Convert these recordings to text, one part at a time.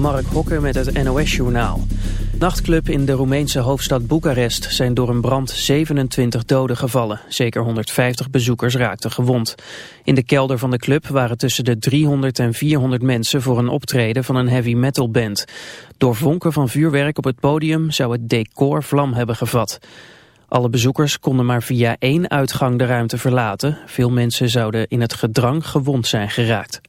Mark Hokker met het NOS-journaal. Nachtclub in de Roemeense hoofdstad Boekarest zijn door een brand 27 doden gevallen. Zeker 150 bezoekers raakten gewond. In de kelder van de club waren tussen de 300 en 400 mensen voor een optreden van een heavy metal band. Door vonken van vuurwerk op het podium zou het decor vlam hebben gevat. Alle bezoekers konden maar via één uitgang de ruimte verlaten. Veel mensen zouden in het gedrang gewond zijn geraakt.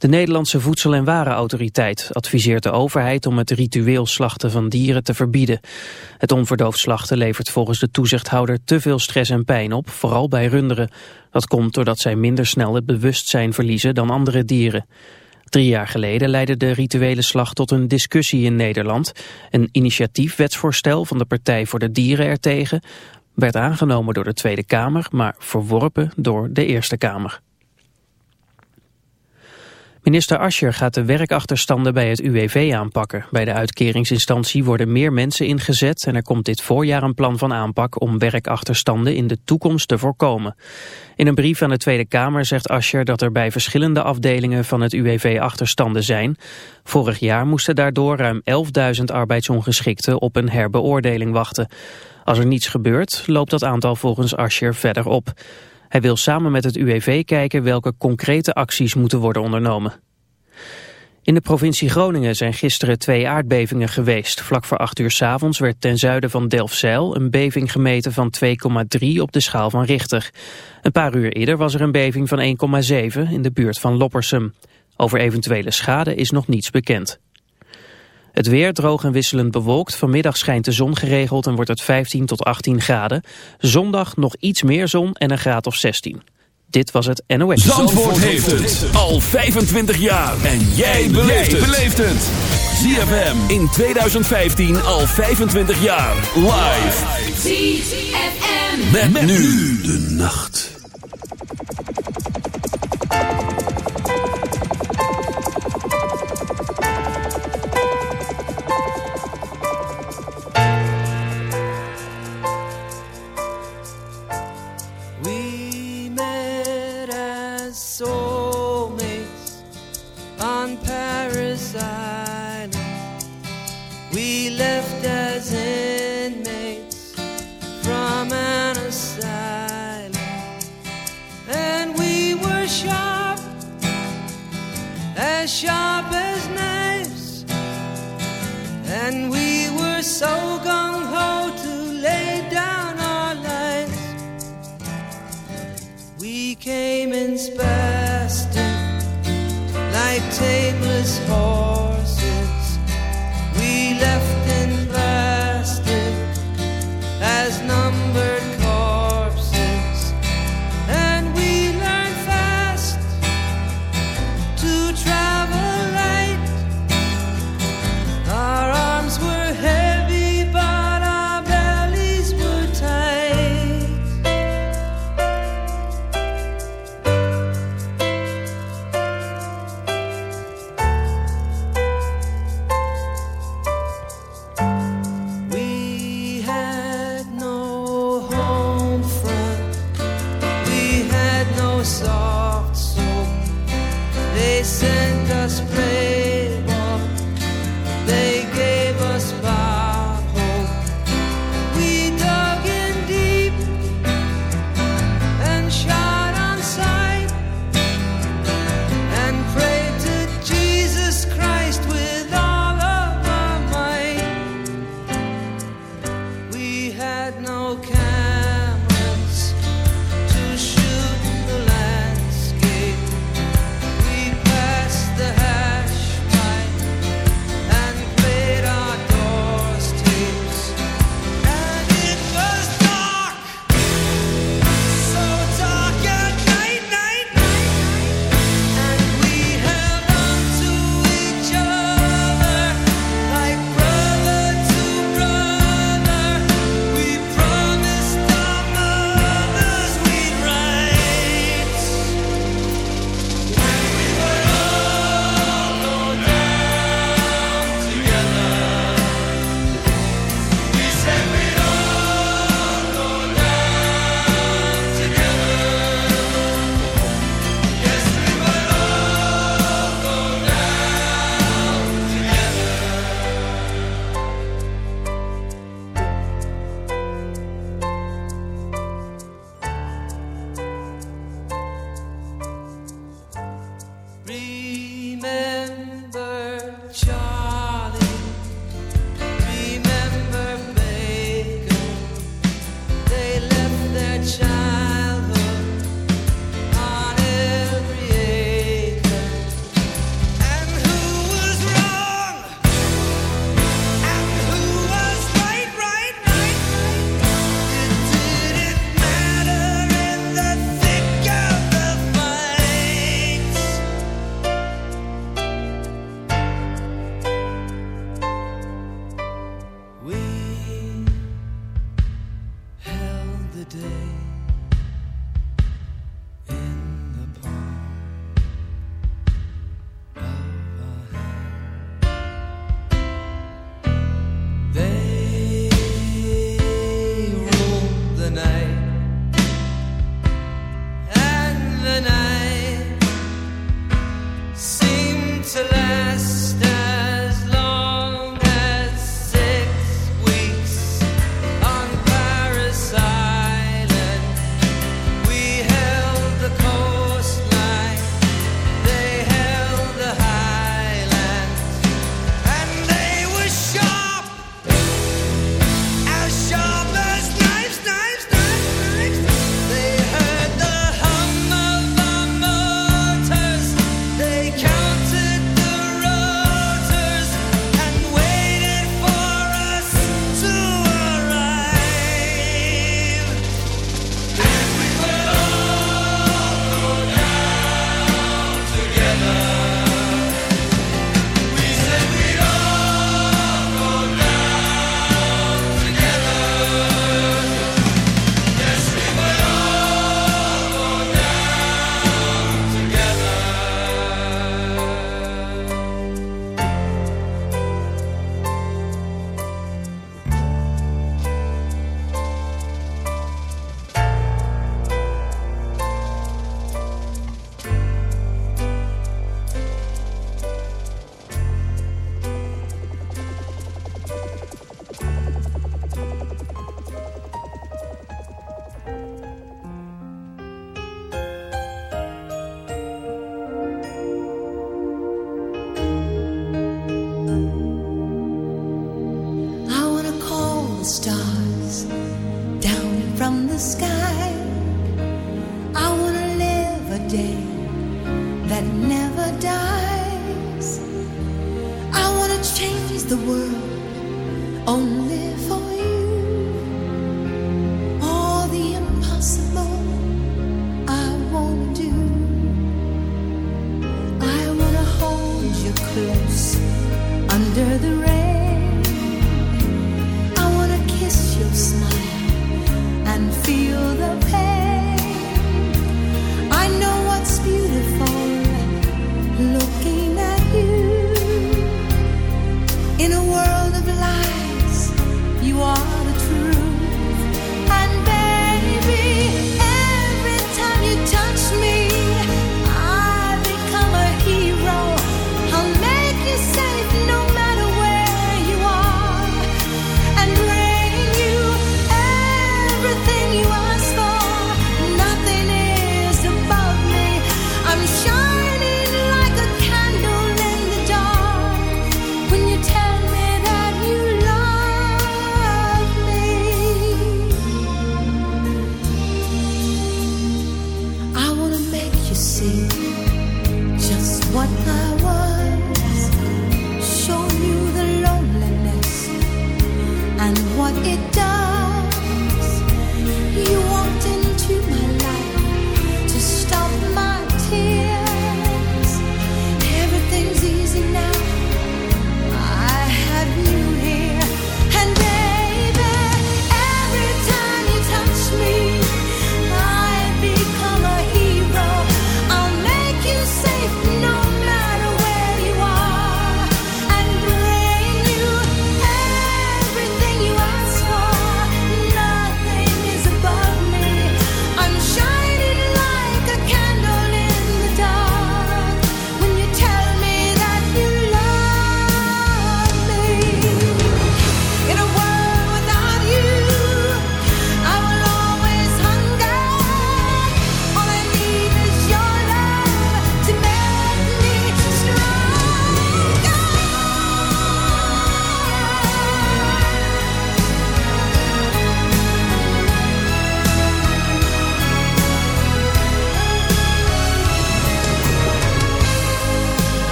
De Nederlandse Voedsel- en Warenautoriteit adviseert de overheid om het ritueel slachten van dieren te verbieden. Het onverdoofd slachten levert volgens de toezichthouder te veel stress en pijn op, vooral bij runderen. Dat komt doordat zij minder snel het bewustzijn verliezen dan andere dieren. Drie jaar geleden leidde de rituele slag tot een discussie in Nederland. Een initiatiefwetsvoorstel van de Partij voor de Dieren ertegen werd aangenomen door de Tweede Kamer, maar verworpen door de Eerste Kamer. Minister Ascher gaat de werkachterstanden bij het UWV aanpakken. Bij de uitkeringsinstantie worden meer mensen ingezet en er komt dit voorjaar een plan van aanpak om werkachterstanden in de toekomst te voorkomen. In een brief aan de Tweede Kamer zegt Ascher dat er bij verschillende afdelingen van het UWV achterstanden zijn. Vorig jaar moesten daardoor ruim 11.000 arbeidsongeschikten op een herbeoordeling wachten. Als er niets gebeurt, loopt dat aantal volgens Ascher verder op. Hij wil samen met het UWV kijken welke concrete acties moeten worden ondernomen. In de provincie Groningen zijn gisteren twee aardbevingen geweest. Vlak voor acht uur s avonds werd ten zuiden van Delfzijl een beving gemeten van 2,3 op de schaal van Richter. Een paar uur eerder was er een beving van 1,7 in de buurt van Loppersum. Over eventuele schade is nog niets bekend. Het weer droog en wisselend bewolkt. Vanmiddag schijnt de zon geregeld en wordt het 15 tot 18 graden. Zondag nog iets meer zon en een graad of 16. Dit was het NOS. Zandvoort, Zandvoort heeft het al 25 jaar. En jij beleeft het. ZFM in 2015 al 25 jaar. Live. ZFM. Met, met nu de nacht.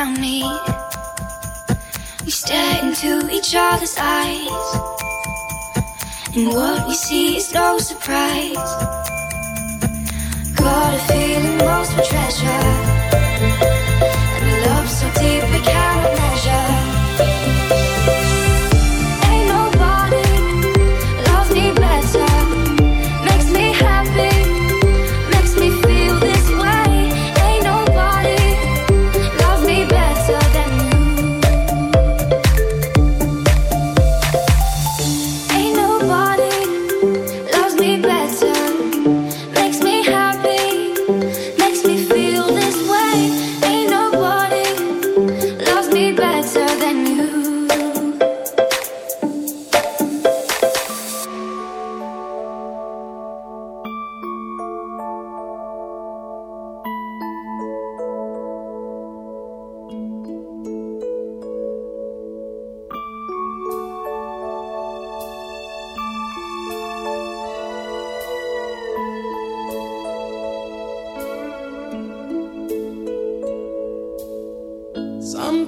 around me. We stare into each other's eyes, and what we see is no surprise. Got a feeling lost of treasure.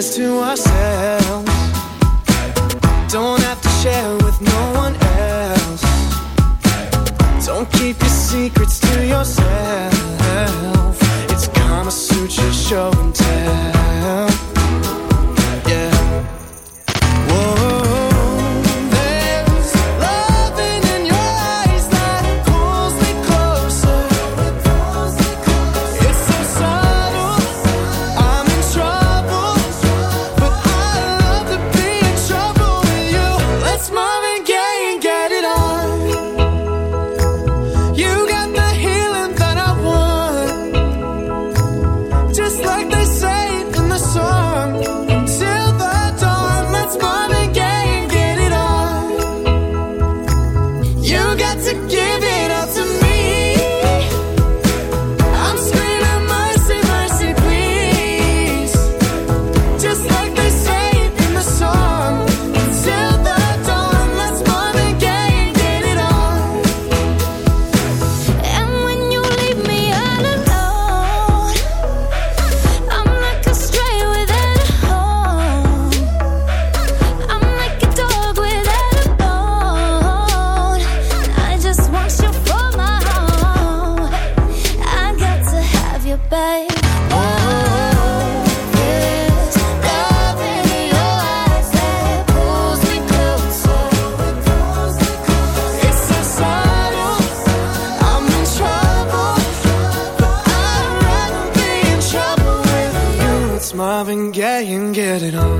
eyes to us. get it on.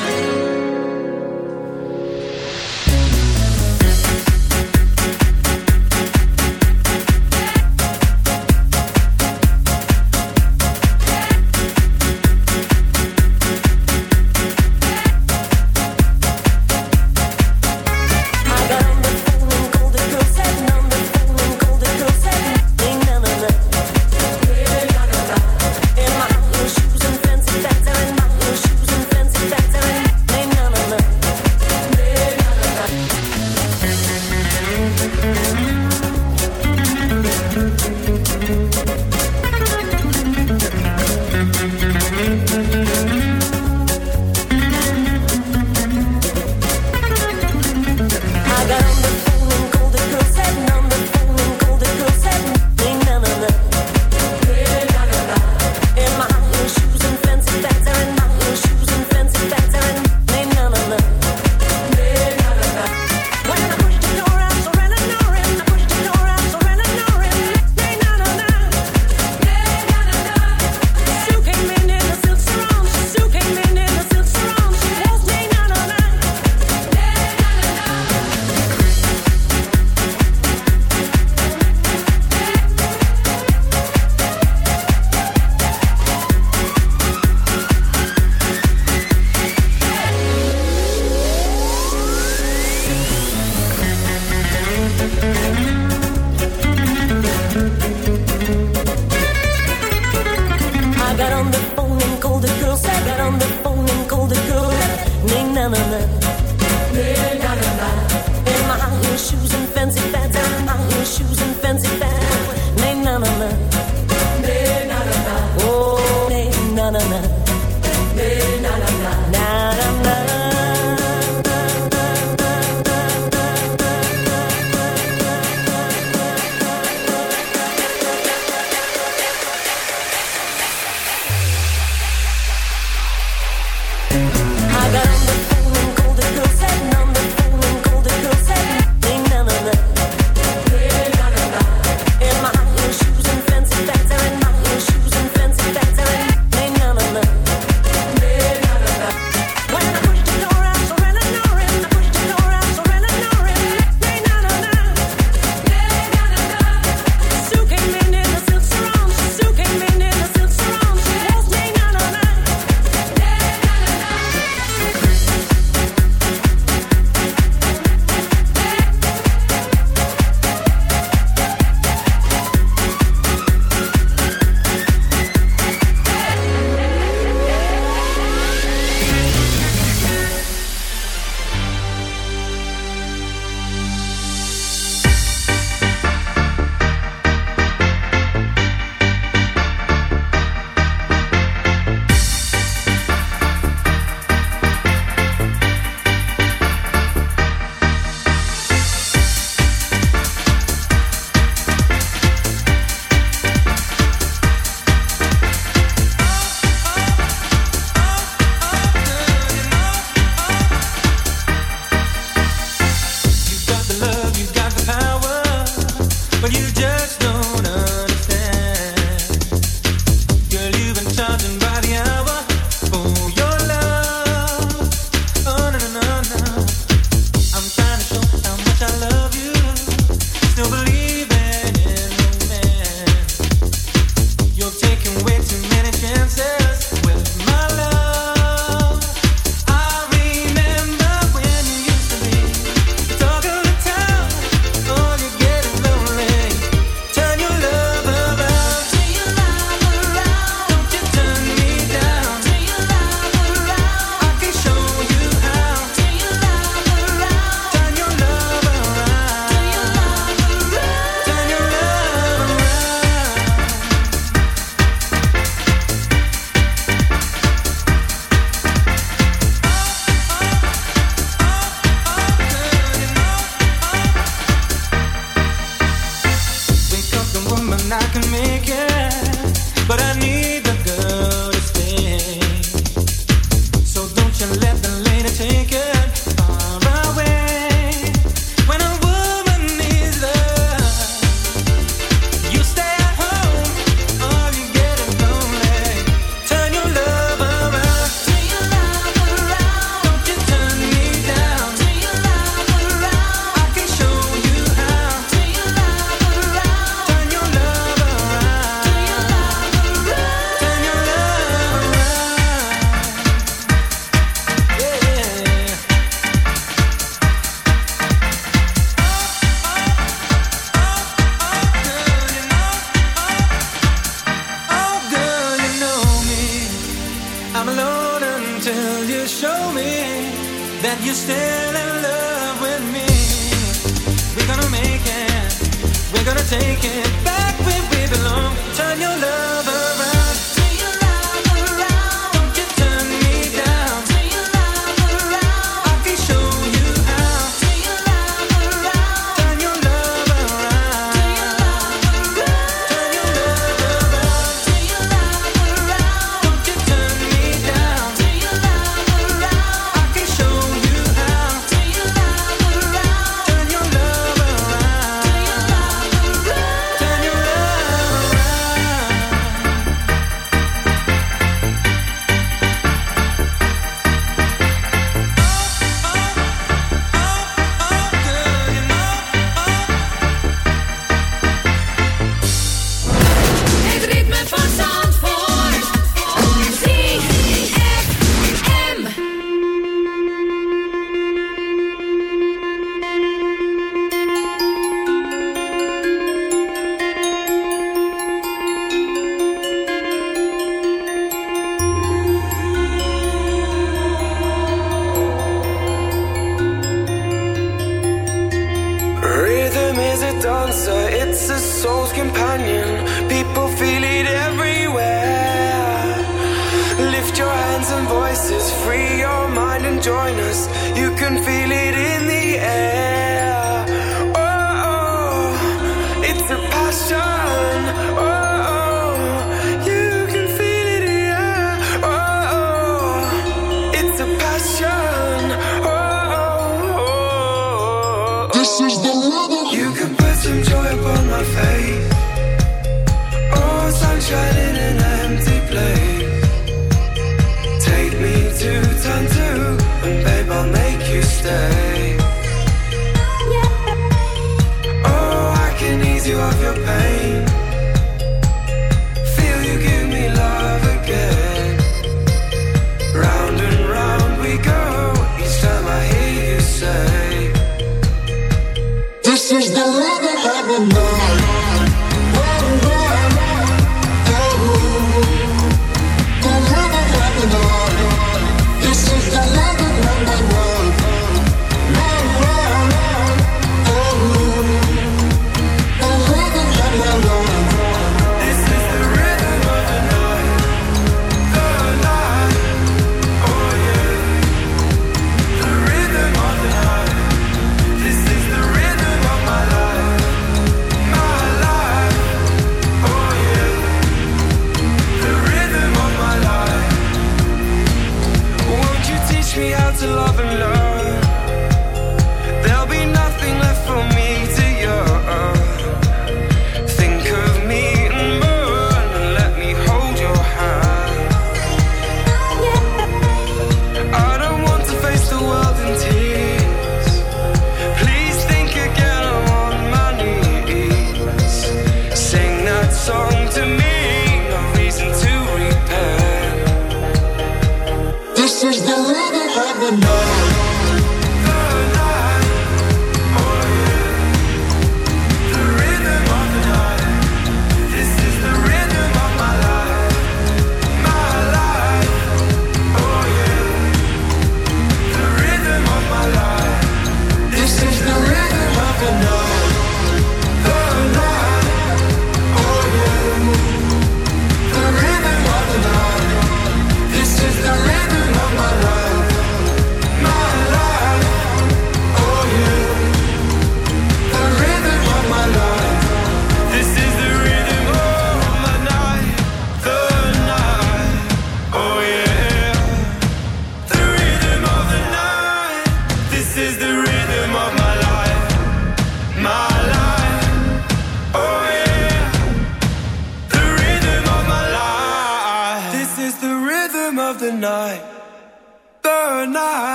This is the rhythm of the night.